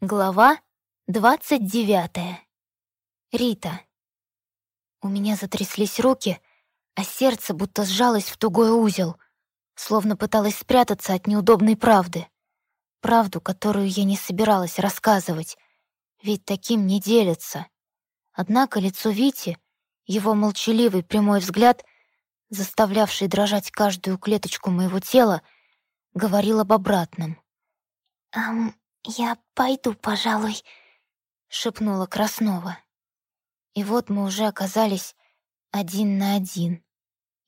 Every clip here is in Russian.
Глава двадцать девятая. Рита. У меня затряслись руки, а сердце будто сжалось в тугой узел, словно пыталось спрятаться от неудобной правды. Правду, которую я не собиралась рассказывать, ведь таким не делятся. Однако лицо Вити, его молчаливый прямой взгляд, заставлявший дрожать каждую клеточку моего тела, говорил об обратном. «Эм, «Я пойду, пожалуй», — шепнула Краснова. И вот мы уже оказались один на один.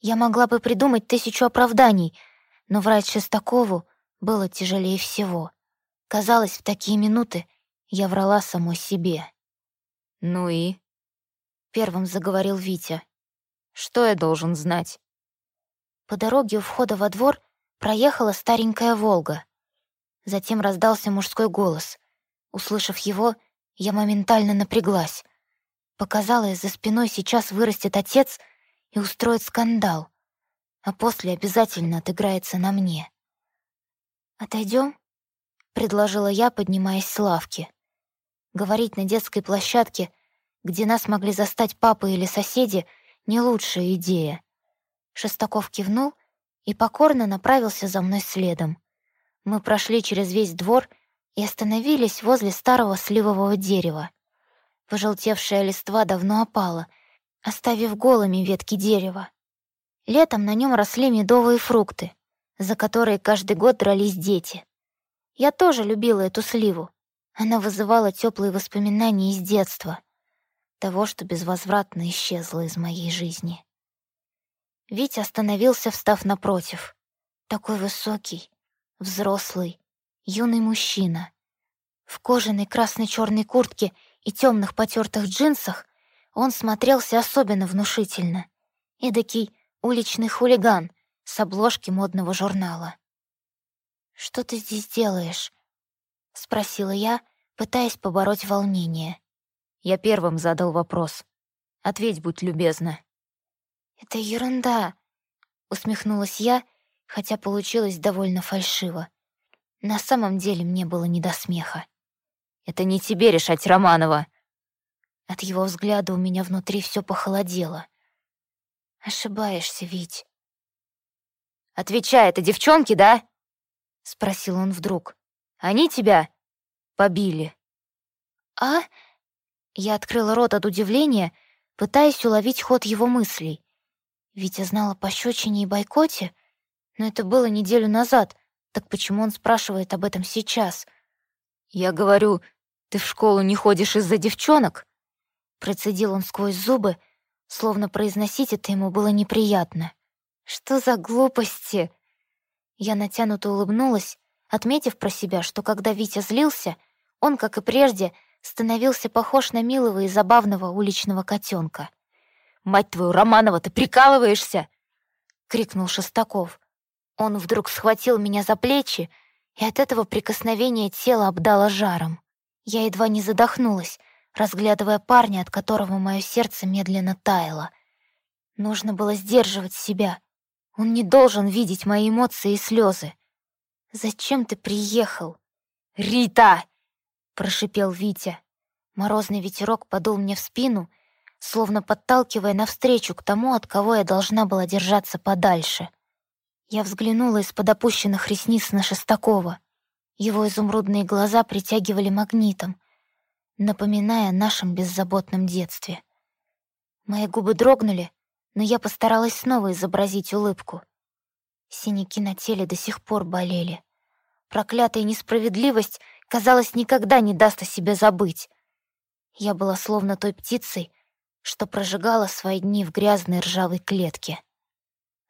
Я могла бы придумать тысячу оправданий, но врать Шестакову было тяжелее всего. Казалось, в такие минуты я врала самой себе. «Ну и?» — первым заговорил Витя. «Что я должен знать?» По дороге у входа во двор проехала старенькая «Волга». Затем раздался мужской голос. Услышав его, я моментально напряглась. Показалось, за спиной сейчас вырастет отец и устроит скандал, а после обязательно отыграется на мне. «Отойдем?» — предложила я, поднимаясь с лавки. Говорить на детской площадке, где нас могли застать папа или соседи, не лучшая идея. Шестаков кивнул и покорно направился за мной следом. Мы прошли через весь двор и остановились возле старого сливового дерева. Пожелтевшая листва давно опала, оставив голыми ветки дерева. Летом на нем росли медовые фрукты, за которые каждый год дрались дети. Я тоже любила эту сливу. Она вызывала теплые воспоминания из детства, того, что безвозвратно исчезло из моей жизни. Витя остановился, встав напротив. Такой высокий, взрослый, юный мужчина. В кожаной красно-черной куртке и темных потертых джинсах он смотрелся особенно внушительно. Эдакий уличный хулиган с обложки модного журнала. «Что ты здесь делаешь?» — спросила я, пытаясь побороть волнение. Я первым задал вопрос. Ответь, будь любезна. «Это ерунда», — усмехнулась я хотя получилось довольно фальшиво. На самом деле мне было не до смеха. «Это не тебе решать, Романова!» От его взгляда у меня внутри все похолодело. «Ошибаешься, Вить». «Отвечай, это девчонки, да?» — спросил он вдруг. «Они тебя побили?» «А?» Я открыла рот от удивления, пытаясь уловить ход его мыслей. Витя знала о пощечине и бойкоте, но это было неделю назад. Так почему он спрашивает об этом сейчас? Я говорю, ты в школу не ходишь из-за девчонок? Процедил он сквозь зубы, словно произносить это ему было неприятно. Что за глупости? Я натянуто улыбнулась, отметив про себя, что когда Витя злился, он, как и прежде, становился похож на милого и забавного уличного котенка. «Мать твою, Романова, ты прикалываешься?» — крикнул Шестаков. Он вдруг схватил меня за плечи, и от этого прикосновения тело обдало жаром. Я едва не задохнулась, разглядывая парня, от которого мое сердце медленно таяло. Нужно было сдерживать себя. Он не должен видеть мои эмоции и слезы. «Зачем ты приехал?» «Рита!» — прошипел Витя. Морозный ветерок подул мне в спину, словно подталкивая навстречу к тому, от кого я должна была держаться подальше. Я взглянула из-под опущенных ресниц на Шестакова. Его изумрудные глаза притягивали магнитом, напоминая о нашем беззаботном детстве. Мои губы дрогнули, но я постаралась снова изобразить улыбку. Синяки на теле до сих пор болели. Проклятая несправедливость, казалось, никогда не даст о себе забыть. Я была словно той птицей, что прожигала свои дни в грязной ржавой клетке.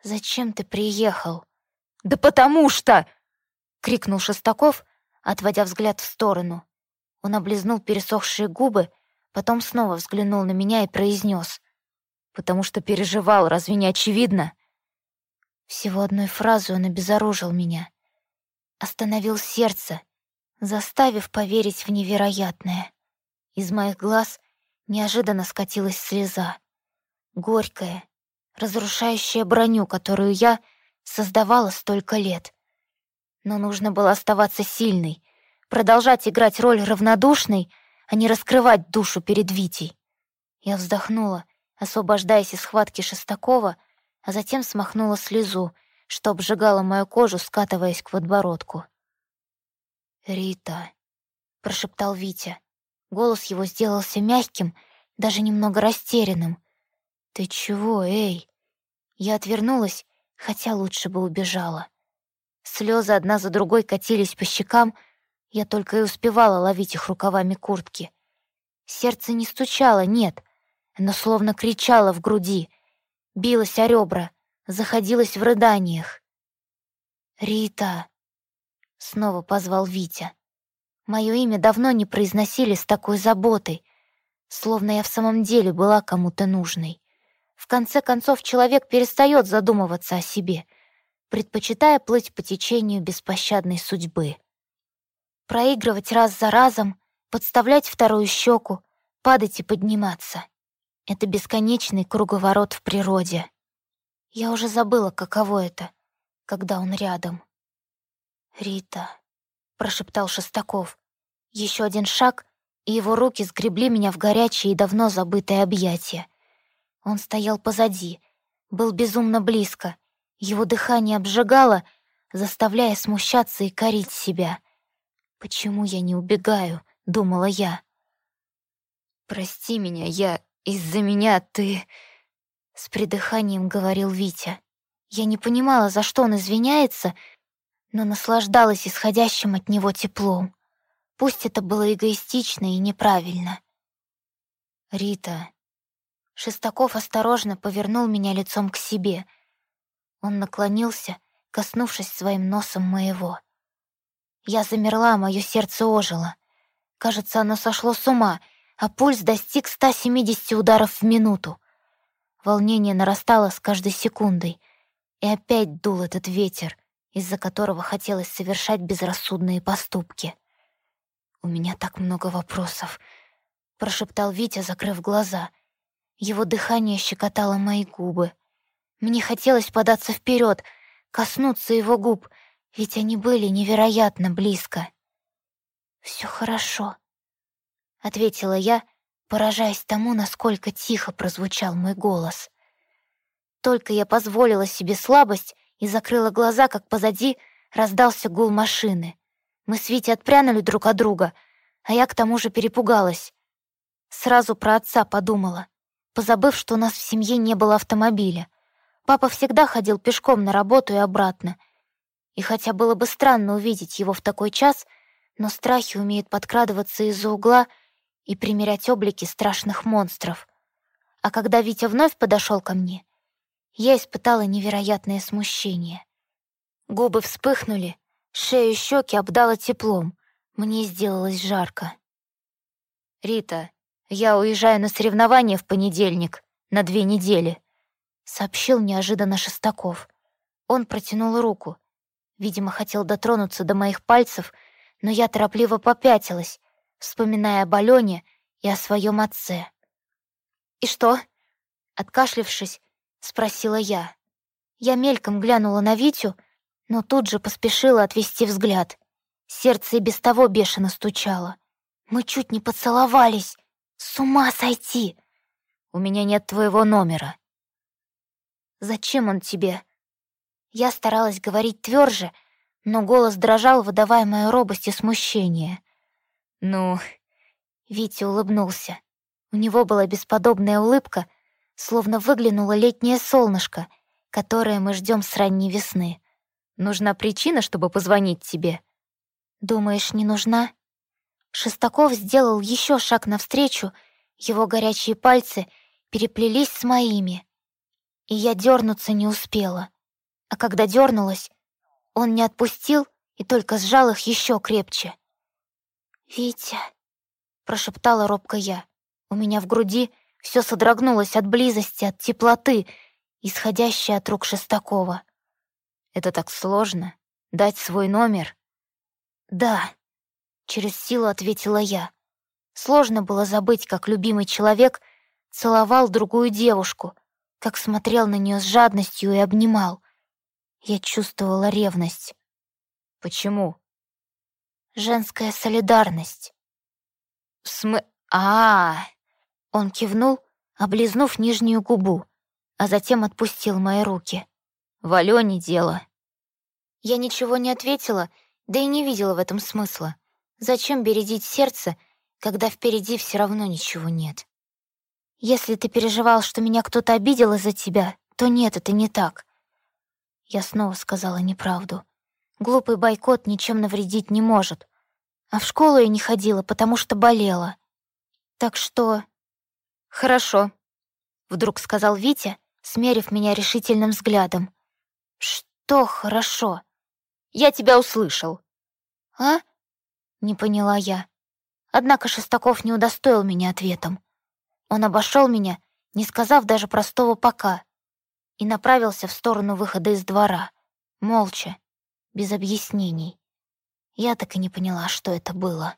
«Зачем ты приехал?» «Да потому что!» — крикнул Шестаков, отводя взгляд в сторону. Он облизнул пересохшие губы, потом снова взглянул на меня и произнес: «Потому что переживал, разве не очевидно?» Всего одной фразой он обезоружил меня. Остановил сердце, заставив поверить в невероятное. Из моих глаз неожиданно скатилась слеза. Горькая, разрушающая броню, которую я создавала столько лет. Но нужно было оставаться сильной, продолжать играть роль равнодушной, а не раскрывать душу перед Витей. Я вздохнула, освобождаясь из схватки Шестакова, а затем смахнула слезу, что обжигала мою кожу, скатываясь к подбородку. «Рита», — прошептал Витя. Голос его сделался мягким, даже немного растерянным. «Ты чего, эй?» Я отвернулась, хотя лучше бы убежала. Слезы одна за другой катились по щекам, я только и успевала ловить их рукавами куртки. Сердце не стучало, нет, но словно кричало в груди, билось о ребра, заходилось в рыданиях. «Рита!» — снова позвал Витя. Мое имя давно не произносили с такой заботой, словно я в самом деле была кому-то нужной. В конце концов, человек перестает задумываться о себе, предпочитая плыть по течению беспощадной судьбы. Проигрывать раз за разом, подставлять вторую щеку, падать и подниматься. Это бесконечный круговорот в природе. Я уже забыла, каково это, когда он рядом. «Рита», — прошептал Шестаков. Еще один шаг, и его руки сгребли меня в горячее и давно забытое объятие. Он стоял позади, был безумно близко. Его дыхание обжигало, заставляя смущаться и корить себя. «Почему я не убегаю?» — думала я. «Прости меня, я... Из-за меня ты...» С придыханием говорил Витя. Я не понимала, за что он извиняется, но наслаждалась исходящим от него теплом. Пусть это было эгоистично и неправильно. «Рита...» Шестаков осторожно повернул меня лицом к себе. Он наклонился, коснувшись своим носом моего. Я замерла, мое сердце ожило. Кажется, оно сошло с ума, а пульс достиг 170 ударов в минуту. Волнение нарастало с каждой секундой, и опять дул этот ветер, из-за которого хотелось совершать безрассудные поступки. «У меня так много вопросов», — прошептал Витя, закрыв глаза. Его дыхание щекотало мои губы. Мне хотелось податься вперед, коснуться его губ, ведь они были невероятно близко. Все хорошо», — ответила я, поражаясь тому, насколько тихо прозвучал мой голос. Только я позволила себе слабость и закрыла глаза, как позади раздался гул машины. Мы с Витей отпрянули друг от друга, а я к тому же перепугалась. Сразу про отца подумала, позабыв, что у нас в семье не было автомобиля. Папа всегда ходил пешком на работу и обратно. И хотя было бы странно увидеть его в такой час, но страхи умеют подкрадываться из-за угла и примерять облики страшных монстров. А когда Витя вновь подошел ко мне, я испытала невероятное смущение. Губы вспыхнули, Шею и щеки обдало теплом. Мне сделалось жарко. «Рита, я уезжаю на соревнования в понедельник, на две недели», — сообщил неожиданно Шестаков. Он протянул руку. Видимо, хотел дотронуться до моих пальцев, но я торопливо попятилась, вспоминая об Алене и о своем отце. «И что?» — откашлившись, спросила я. Я мельком глянула на Витю, но тут же поспешила отвести взгляд. Сердце и без того бешено стучало. Мы чуть не поцеловались. С ума сойти! У меня нет твоего номера. Зачем он тебе? Я старалась говорить тверже, но голос дрожал, выдавая мою робость и смущение. Ну, Витя улыбнулся. У него была бесподобная улыбка, словно выглянуло летнее солнышко, которое мы ждем с ранней весны. Нужна причина, чтобы позвонить тебе?» «Думаешь, не нужна?» Шестаков сделал еще шаг навстречу, его горячие пальцы переплелись с моими, и я дернуться не успела. А когда дернулась, он не отпустил и только сжал их еще крепче. «Витя», — прошептала робко я, у меня в груди все содрогнулось от близости, от теплоты, исходящей от рук Шестакова. Это так сложно — дать свой номер. «Да», — через силу ответила я. Сложно было забыть, как любимый человек целовал другую девушку, как смотрел на нее с жадностью и обнимал. Я чувствовала ревность. «Почему?» женская солидарность». «В смы... а, -а, -а Он кивнул, облизнув нижнюю губу, а затем отпустил мои руки. «В Алёне дело». Я ничего не ответила, да и не видела в этом смысла. Зачем бередить сердце, когда впереди все равно ничего нет? Если ты переживал, что меня кто-то обидел из-за тебя, то нет, это не так. Я снова сказала неправду. Глупый бойкот ничем навредить не может. А в школу я не ходила, потому что болела. Так что... Хорошо, вдруг сказал Витя, смерив меня решительным взглядом. Что хорошо? Я тебя услышал. А? Не поняла я. Однако Шестаков не удостоил меня ответом. Он обошел меня, не сказав даже простого «пока», и направился в сторону выхода из двора, молча, без объяснений. Я так и не поняла, что это было.